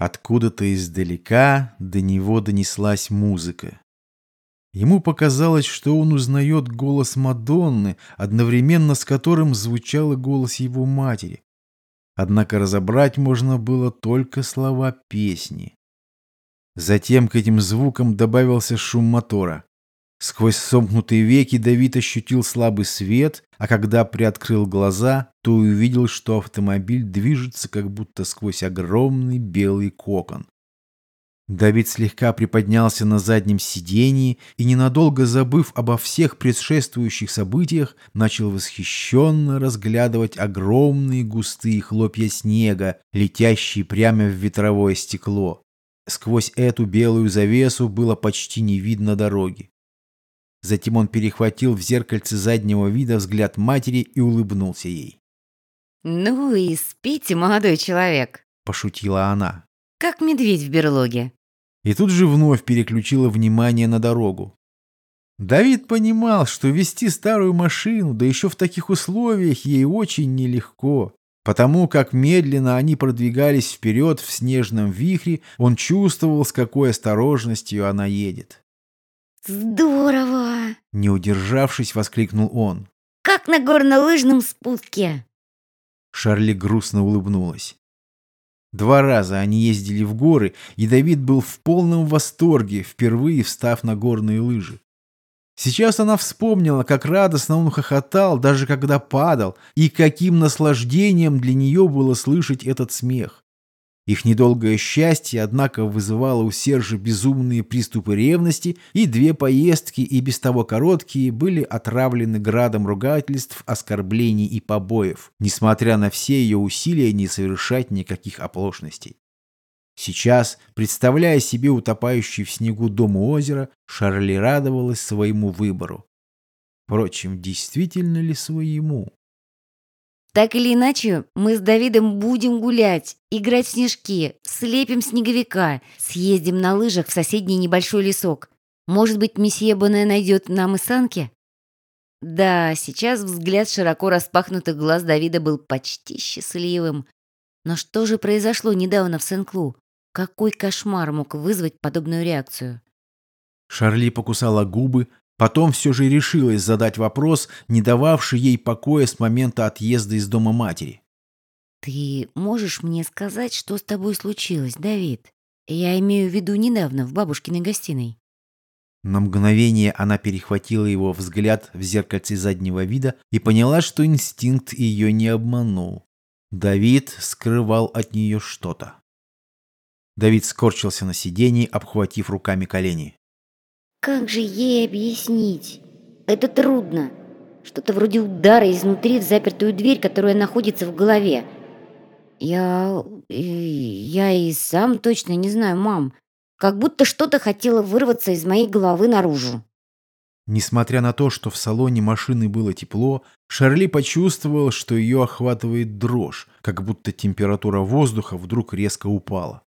Откуда-то издалека до него донеслась музыка. Ему показалось, что он узнает голос Мадонны, одновременно с которым звучал и голос его матери. Однако разобрать можно было только слова песни. Затем к этим звукам добавился шум мотора. Сквозь сомкнутые веки Давид ощутил слабый свет, а когда приоткрыл глаза, то увидел, что автомобиль движется как будто сквозь огромный белый кокон. Давид слегка приподнялся на заднем сидении и, ненадолго забыв обо всех предшествующих событиях, начал восхищенно разглядывать огромные густые хлопья снега, летящие прямо в ветровое стекло. Сквозь эту белую завесу было почти не видно дороги. Затем он перехватил в зеркальце заднего вида взгляд матери и улыбнулся ей. «Ну и спите, молодой человек», – пошутила она. «Как медведь в берлоге». И тут же вновь переключила внимание на дорогу. Давид понимал, что вести старую машину, да еще в таких условиях, ей очень нелегко. Потому как медленно они продвигались вперед в снежном вихре, он чувствовал, с какой осторожностью она едет. «Здорово!» Не удержавшись, воскликнул он. «Как на горнолыжном спуске!» Шарли грустно улыбнулась. Два раза они ездили в горы, и Давид был в полном восторге, впервые встав на горные лыжи. Сейчас она вспомнила, как радостно он хохотал, даже когда падал, и каким наслаждением для нее было слышать этот смех. Их недолгое счастье, однако, вызывало у Сержа безумные приступы ревности, и две поездки, и без того короткие, были отравлены градом ругательств, оскорблений и побоев, несмотря на все ее усилия не совершать никаких оплошностей. Сейчас, представляя себе утопающий в снегу дом у озера, Шарли радовалась своему выбору. Впрочем, действительно ли своему? Так или иначе, мы с Давидом будем гулять, играть в снежки, слепим снеговика, съездим на лыжах в соседний небольшой лесок. Может быть, месье Боне найдет нам и санки? Да, сейчас взгляд широко распахнутых глаз Давида был почти счастливым. Но что же произошло недавно в Сен-Клу? Какой кошмар мог вызвать подобную реакцию? Шарли покусала губы, Потом все же решилась задать вопрос, не дававший ей покоя с момента отъезда из дома матери. «Ты можешь мне сказать, что с тобой случилось, Давид? Я имею в виду недавно, в бабушкиной гостиной». На мгновение она перехватила его взгляд в зеркальце заднего вида и поняла, что инстинкт ее не обманул. Давид скрывал от нее что-то. Давид скорчился на сиденье, обхватив руками колени. Как же ей объяснить? Это трудно. Что-то вроде удара изнутри в запертую дверь, которая находится в голове. Я... я и сам точно не знаю, мам. Как будто что-то хотело вырваться из моей головы наружу. Несмотря на то, что в салоне машины было тепло, Шарли почувствовал, что ее охватывает дрожь, как будто температура воздуха вдруг резко упала.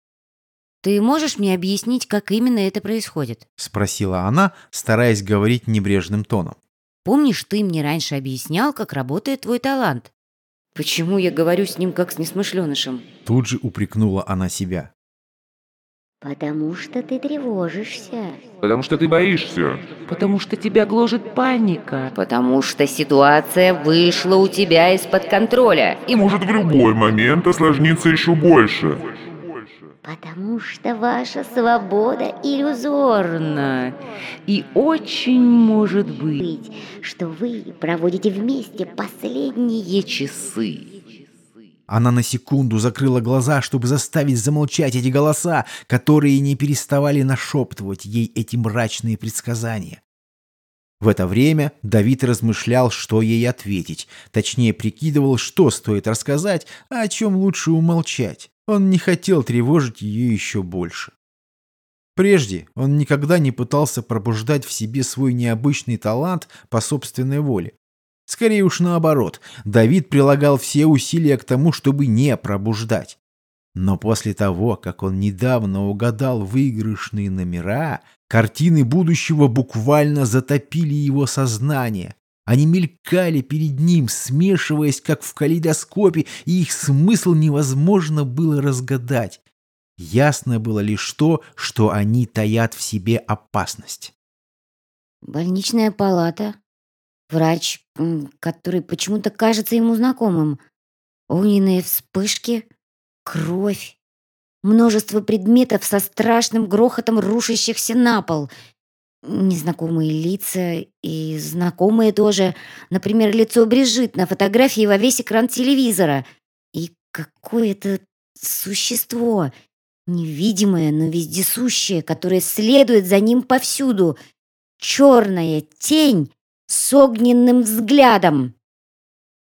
«Ты можешь мне объяснить, как именно это происходит?» — спросила она, стараясь говорить небрежным тоном. «Помнишь, ты мне раньше объяснял, как работает твой талант?» «Почему я говорю с ним, как с несмышленышем?» Тут же упрекнула она себя. «Потому что ты тревожишься». «Потому что ты боишься». «Потому что тебя гложет паника». «Потому что ситуация вышла у тебя из-под контроля». «И может в любой момент осложниться еще больше». Потому что ваша свобода иллюзорна. И очень может быть, что вы проводите вместе последние часы. Она на секунду закрыла глаза, чтобы заставить замолчать эти голоса, которые не переставали нашептывать ей эти мрачные предсказания. В это время Давид размышлял, что ей ответить, точнее прикидывал, что стоит рассказать, а о чем лучше умолчать. Он не хотел тревожить ее еще больше. Прежде он никогда не пытался пробуждать в себе свой необычный талант по собственной воле. Скорее уж наоборот, Давид прилагал все усилия к тому, чтобы не пробуждать. Но после того, как он недавно угадал выигрышные номера, картины будущего буквально затопили его сознание. Они мелькали перед ним, смешиваясь, как в калейдоскопе, и их смысл невозможно было разгадать. Ясно было лишь то, что они таят в себе опасность. Больничная палата. Врач, который почему-то кажется ему знакомым. Огненные вспышки. Кровь. Множество предметов со страшным грохотом рушащихся на пол. Незнакомые лица и знакомые тоже. Например, лицо Брижит на фотографии во весь экран телевизора. И какое-то существо, невидимое, но вездесущее, которое следует за ним повсюду. Черная тень с огненным взглядом.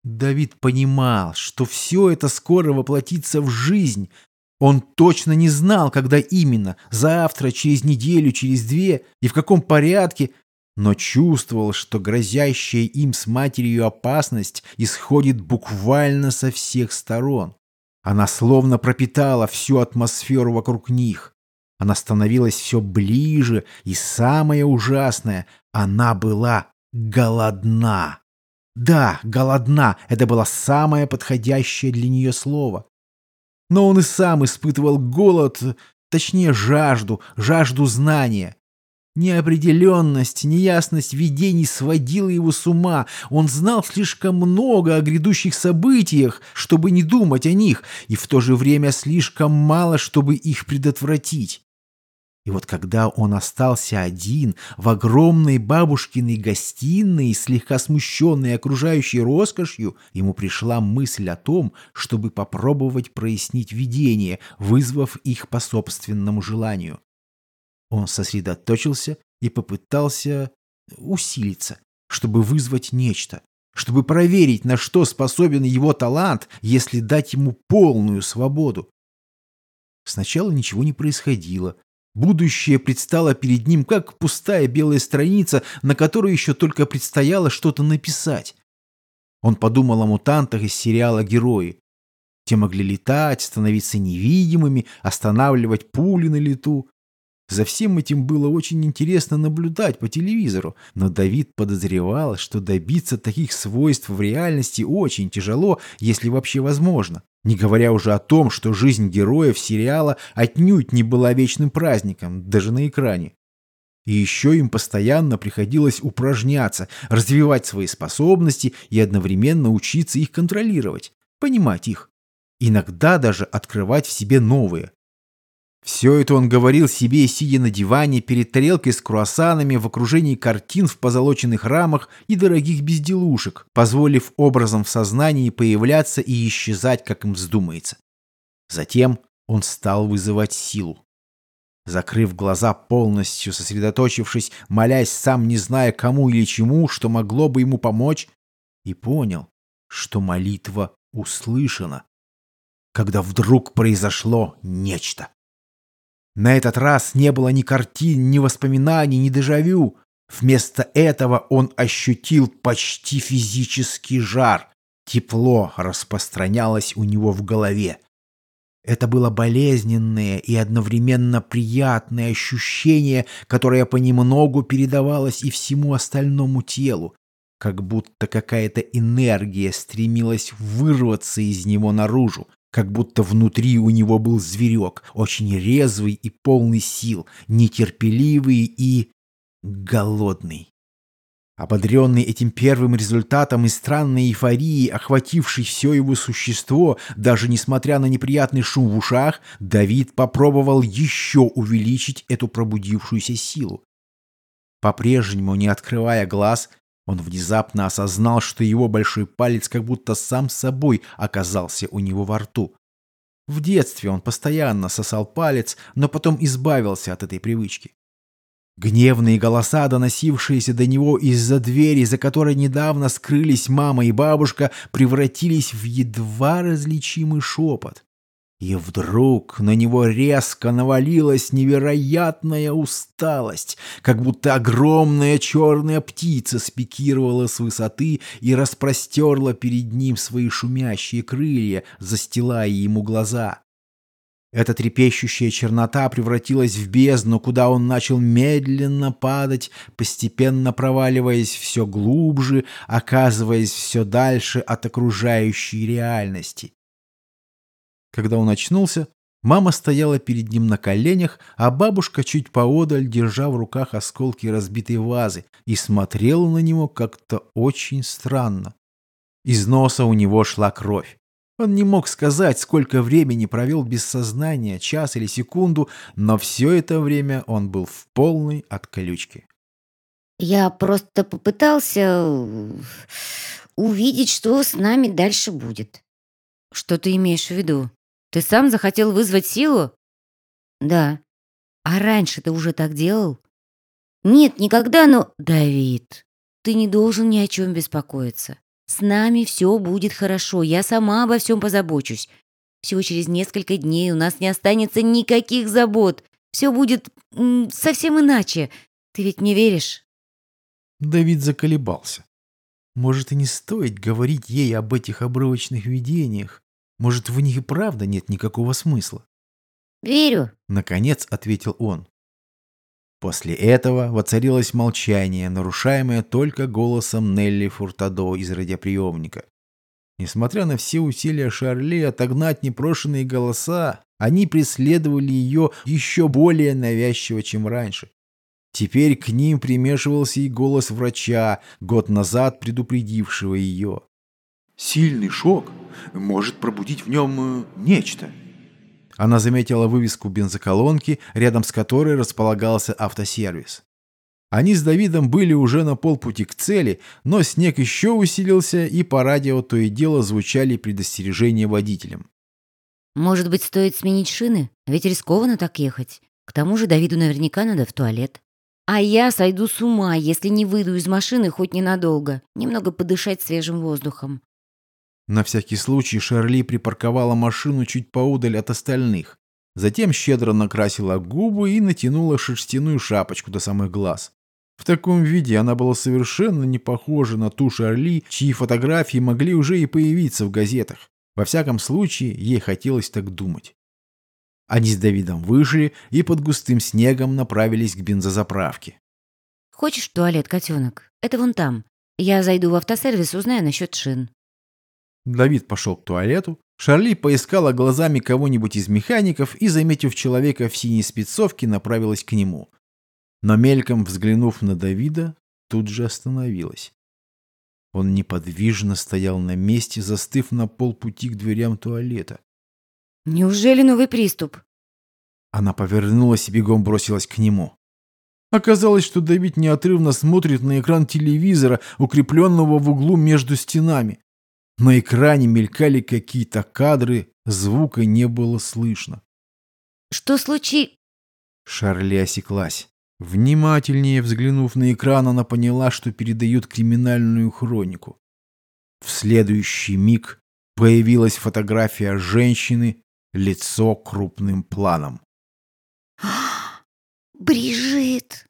Давид понимал, что все это скоро воплотится в жизнь. Он точно не знал, когда именно, завтра, через неделю, через две и в каком порядке, но чувствовал, что грозящая им с матерью опасность исходит буквально со всех сторон. Она словно пропитала всю атмосферу вокруг них. Она становилась все ближе, и самое ужасное, она была голодна. Да, голодна – это было самое подходящее для нее слово. Но он и сам испытывал голод, точнее жажду, жажду знания. Неопределенность, неясность видений сводила его с ума. Он знал слишком много о грядущих событиях, чтобы не думать о них, и в то же время слишком мало, чтобы их предотвратить. И вот когда он остался один в огромной бабушкиной гостиной, слегка смущенной окружающей роскошью, ему пришла мысль о том, чтобы попробовать прояснить видение, вызвав их по собственному желанию. Он сосредоточился и попытался усилиться, чтобы вызвать нечто, чтобы проверить, на что способен его талант, если дать ему полную свободу. Сначала ничего не происходило, Будущее предстало перед ним как пустая белая страница, на которой еще только предстояло что-то написать. Он подумал о мутантах из сериала «Герои». Те могли летать, становиться невидимыми, останавливать пули на лету. За всем этим было очень интересно наблюдать по телевизору, но Давид подозревал, что добиться таких свойств в реальности очень тяжело, если вообще возможно. Не говоря уже о том, что жизнь героев сериала отнюдь не была вечным праздником, даже на экране. И еще им постоянно приходилось упражняться, развивать свои способности и одновременно учиться их контролировать, понимать их. Иногда даже открывать в себе новые. Все это он говорил себе, сидя на диване перед тарелкой с круассанами в окружении картин в позолоченных рамах и дорогих безделушек, позволив образом в сознании появляться и исчезать, как им вздумается. Затем он стал вызывать силу. Закрыв глаза полностью, сосредоточившись, молясь сам не зная кому или чему, что могло бы ему помочь, и понял, что молитва услышана, когда вдруг произошло нечто. На этот раз не было ни картин, ни воспоминаний, ни дежавю. Вместо этого он ощутил почти физический жар. Тепло распространялось у него в голове. Это было болезненное и одновременно приятное ощущение, которое понемногу передавалось и всему остальному телу, как будто какая-то энергия стремилась вырваться из него наружу, как будто внутри у него был зверек, очень резвый и полный сил, нетерпеливый и голодный. Ободренный этим первым результатом и странной эйфорией, охватившей все его существо, даже несмотря на неприятный шум в ушах, Давид попробовал еще увеличить эту пробудившуюся силу. По-прежнему, не открывая глаз, он внезапно осознал, что его большой палец как будто сам собой оказался у него во рту. В детстве он постоянно сосал палец, но потом избавился от этой привычки. Гневные голоса, доносившиеся до него из-за двери, за которой недавно скрылись мама и бабушка, превратились в едва различимый шепот. И вдруг на него резко навалилась невероятная усталость, как будто огромная черная птица спикировала с высоты и распростерла перед ним свои шумящие крылья, застилая ему глаза. Эта трепещущая чернота превратилась в бездну, куда он начал медленно падать, постепенно проваливаясь все глубже, оказываясь все дальше от окружающей реальности. Когда он очнулся, Мама стояла перед ним на коленях, а бабушка чуть поодаль, держа в руках осколки разбитой вазы, и смотрела на него как-то очень странно. Из носа у него шла кровь. Он не мог сказать, сколько времени провел без сознания, час или секунду, но все это время он был в полной отключке. Я просто попытался э, увидеть, что с нами дальше будет. Что ты имеешь в виду? Ты сам захотел вызвать силу? Да. А раньше ты уже так делал? Нет, никогда, но... Давид, ты не должен ни о чем беспокоиться. С нами все будет хорошо, я сама обо всем позабочусь. Всего через несколько дней у нас не останется никаких забот. Все будет совсем иначе. Ты ведь мне веришь? Давид заколебался. Может, и не стоит говорить ей об этих обрывочных видениях. Может, в них и правда нет никакого смысла? «Верю», — наконец ответил он. После этого воцарилось молчание, нарушаемое только голосом Нелли Фуртадо из радиоприемника. Несмотря на все усилия Шарли отогнать непрошенные голоса, они преследовали ее еще более навязчиво, чем раньше. Теперь к ним примешивался и голос врача, год назад предупредившего ее. «Сильный шок может пробудить в нем э, нечто». Она заметила вывеску бензоколонки, рядом с которой располагался автосервис. Они с Давидом были уже на полпути к цели, но снег еще усилился, и по радио то и дело звучали предостережения водителям. «Может быть, стоит сменить шины? Ведь рискованно так ехать. К тому же Давиду наверняка надо в туалет». А я сойду с ума, если не выйду из машины хоть ненадолго. Немного подышать свежим воздухом. На всякий случай Шарли припарковала машину чуть поудаль от остальных. Затем щедро накрасила губы и натянула шерстяную шапочку до самых глаз. В таком виде она была совершенно не похожа на ту Шарли, чьи фотографии могли уже и появиться в газетах. Во всяком случае, ей хотелось так думать. Они с Давидом вышли и под густым снегом направились к бензозаправке. «Хочешь туалет, котенок? Это вон там. Я зайду в автосервис, узнаю насчет шин». Давид пошел к туалету. Шарли поискала глазами кого-нибудь из механиков и, заметив человека в синей спецовке, направилась к нему. Но мельком взглянув на Давида, тут же остановилась. Он неподвижно стоял на месте, застыв на полпути к дверям туалета. Неужели новый приступ? Она повернулась и бегом бросилась к нему. Оказалось, что Давид неотрывно смотрит на экран телевизора, укрепленного в углу между стенами. На экране мелькали какие-то кадры, звука не было слышно. «Что случилось?» Шарли осеклась. Внимательнее взглянув на экран, она поняла, что передают криминальную хронику. В следующий миг появилась фотография женщины, лицо крупным планом. Брижит!